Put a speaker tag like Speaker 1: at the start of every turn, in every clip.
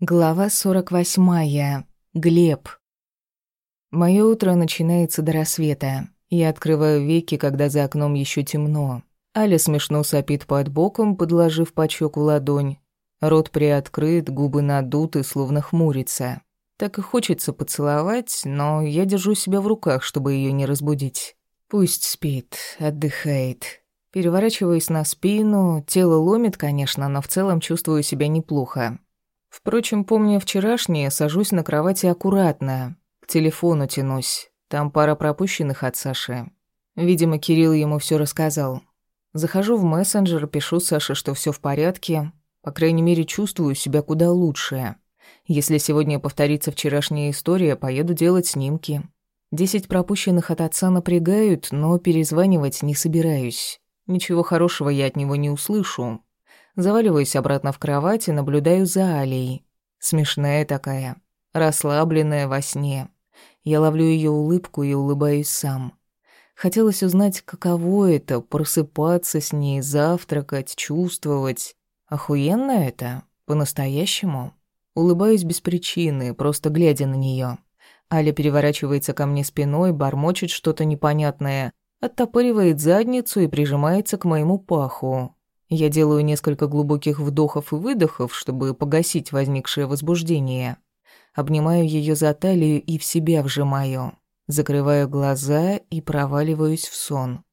Speaker 1: Глава 48. Глеб. Моё утро начинается до рассвета. Я открываю веки, когда за окном ещё темно. Аля смешно сопит под боком, подложив под щеку ладонь. Рот приоткрыт, губы надуты, словно хмурится. Так и хочется поцеловать, но я держу себя в руках, чтобы её не разбудить. Пусть спит, отдыхает. Переворачиваюсь на спину, тело ломит, конечно, но в целом чувствую себя неплохо. Впрочем, помня вчерашнее, сажусь на кровати аккуратно. К телефону тянусь. Там пара пропущенных от Саши. Видимо, Кирилл ему все рассказал. Захожу в мессенджер, пишу Саше, что все в порядке. По крайней мере, чувствую себя куда лучше. Если сегодня повторится вчерашняя история, поеду делать снимки. Десять пропущенных от отца напрягают, но перезванивать не собираюсь. Ничего хорошего я от него не услышу. Заваливаюсь обратно в кровать и наблюдаю за Алей. Смешная такая, расслабленная во сне. Я ловлю ее улыбку и улыбаюсь сам. Хотелось узнать, каково это — просыпаться с ней, завтракать, чувствовать. Охуенно это? По-настоящему? Улыбаюсь без причины, просто глядя на нее. Аля переворачивается ко мне спиной, бормочет что-то непонятное, оттопыривает задницу и прижимается к моему паху. Я делаю несколько глубоких вдохов и выдохов, чтобы погасить возникшее возбуждение. Обнимаю ее за талию и в себя вжимаю. Закрываю глаза и проваливаюсь в сон.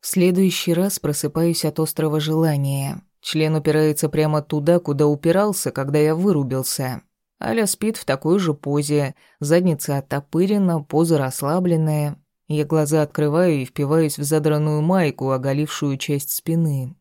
Speaker 1: В следующий раз просыпаюсь от острого желания. Член упирается прямо туда, куда упирался, когда я вырубился. Аля спит в такой же позе, задница оттопырена, поза расслабленная. Я глаза открываю и впиваюсь в задранную майку, оголившую часть спины.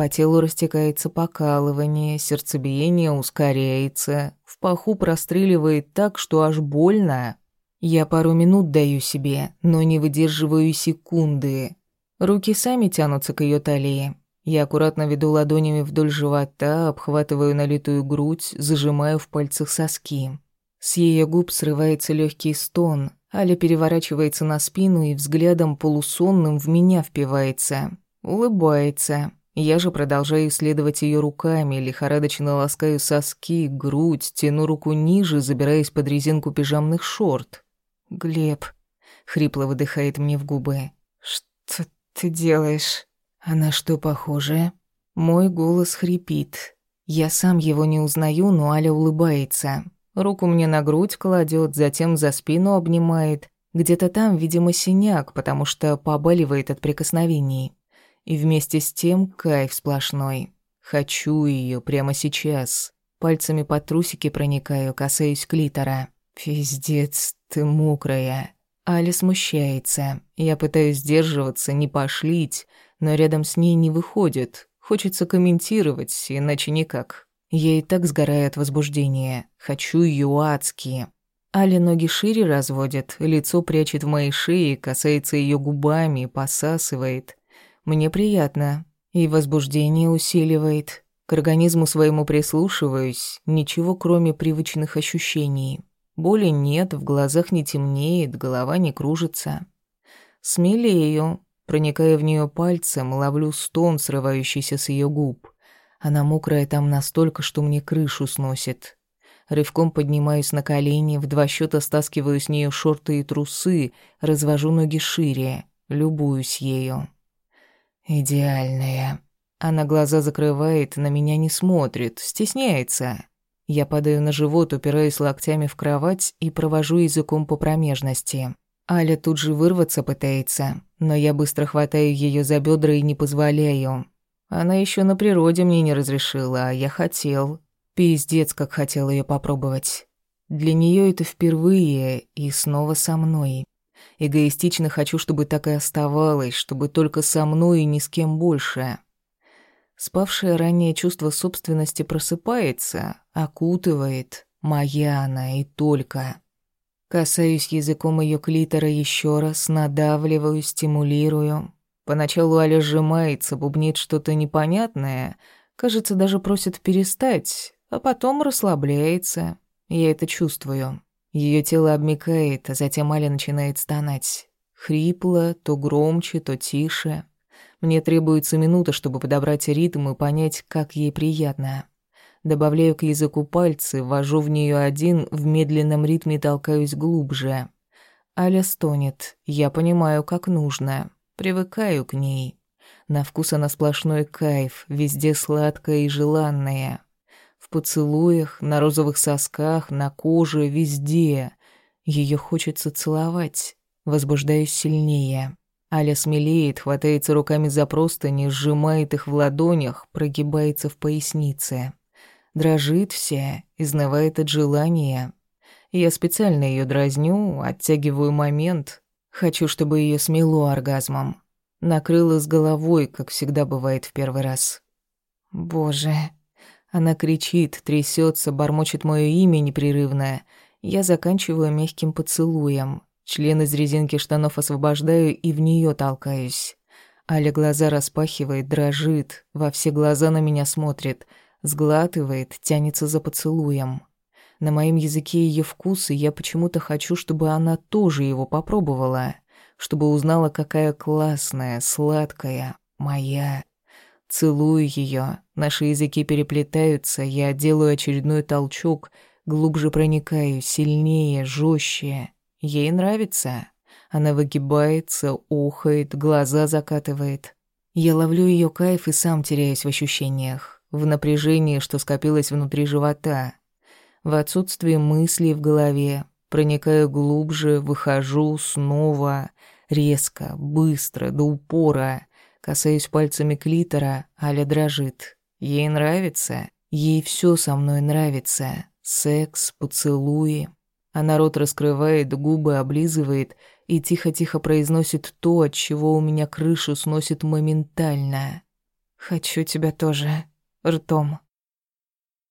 Speaker 1: По телу растекается покалывание, сердцебиение ускоряется, в паху простреливает так, что аж больно. Я пару минут даю себе, но не выдерживаю секунды. Руки сами тянутся к ее талии. Я аккуратно веду ладонями вдоль живота, обхватываю налитую грудь, зажимаю в пальцах соски. С ее губ срывается легкий стон. Аля переворачивается на спину и взглядом полусонным в меня впивается. Улыбается. Я же продолжаю исследовать ее руками, лихорадочно ласкаю соски, грудь, тяну руку ниже, забираясь под резинку пижамных шорт. «Глеб», — хрипло выдыхает мне в губы, — «что ты делаешь?» «А что похоже?» Мой голос хрипит. Я сам его не узнаю, но Аля улыбается. Руку мне на грудь кладет, затем за спину обнимает. Где-то там, видимо, синяк, потому что побаливает от прикосновений. И вместе с тем кайф сплошной. Хочу ее прямо сейчас. Пальцами под трусики проникаю, касаюсь клитора. Пиздец, ты мокрая. Аля смущается. Я пытаюсь сдерживаться, не пошлить, но рядом с ней не выходит. Хочется комментировать, иначе никак. Я и так сгораю от возбуждения. Хочу ее адски. Аля ноги шире разводит, лицо прячет в моей шее, касается ее губами, посасывает. Мне приятно. И возбуждение усиливает. К организму своему прислушиваюсь. Ничего, кроме привычных ощущений. Боли нет, в глазах не темнеет, голова не кружится. Смелею. Проникая в нее пальцем, ловлю стон, срывающийся с ее губ. Она мокрая там настолько, что мне крышу сносит. Рывком поднимаюсь на колени, в два счета стаскиваю с нее шорты и трусы, развожу ноги шире, любуюсь ею. Идеальная. Она глаза закрывает, на меня не смотрит, стесняется. Я падаю на живот, упираюсь локтями в кровать и провожу языком по промежности. Аля тут же вырваться пытается, но я быстро хватаю ее за бедра и не позволяю. Она еще на природе мне не разрешила, а я хотел. Пиздец, как хотел ее попробовать. Для нее это впервые и снова со мной. Эгоистично хочу, чтобы так и оставалось, чтобы только со мной и ни с кем больше. Спавшее ранее чувство собственности просыпается, окутывает. Моя она и только. Касаюсь языком ее клитора еще раз, надавливаю, стимулирую. Поначалу Аля сжимается, бубнит что-то непонятное, кажется, даже просит перестать, а потом расслабляется. Я это чувствую. Ее тело обмикает, а затем Аля начинает стонать. Хрипло, то громче, то тише. Мне требуется минута, чтобы подобрать ритм и понять, как ей приятно. Добавляю к языку пальцы, ввожу в нее один, в медленном ритме толкаюсь глубже. Аля стонет. Я понимаю, как нужно. Привыкаю к ней. На вкус она сплошной кайф, везде сладкая и желанная. Поцелуях, на розовых сосках, на коже, везде. Ее хочется целовать. Возбуждаюсь сильнее. Аля смелеет, хватается руками за простыни, сжимает их в ладонях, прогибается в пояснице. Дрожит вся, изнывает от желания. Я специально ее дразню, оттягиваю момент. Хочу, чтобы ее смело оргазмом. Накрыла с головой, как всегда бывает в первый раз. «Боже!» Она кричит, трясется, бормочет мое имя непрерывное. Я заканчиваю мягким поцелуем. Член из резинки штанов освобождаю и в нее толкаюсь. Аля глаза распахивает, дрожит, во все глаза на меня смотрит — сглатывает, тянется за поцелуем. На моем языке ее вкус, и я почему-то хочу, чтобы она тоже его попробовала, чтобы узнала, какая классная, сладкая, моя. Целую ее, наши языки переплетаются, я делаю очередной толчок, глубже проникаю, сильнее, жестче. Ей нравится. Она выгибается, ухает, глаза закатывает. Я ловлю ее кайф и сам теряюсь в ощущениях в напряжении, что скопилось внутри живота, в отсутствии мыслей в голове. Проникаю глубже, выхожу снова, резко, быстро, до упора. Касаюсь пальцами клитора, Аля дрожит. Ей нравится, ей все со мной нравится. Секс, поцелуи. Она рот раскрывает, губы облизывает и тихо-тихо произносит то, от чего у меня крышу сносит моментально. «Хочу тебя тоже» ртом.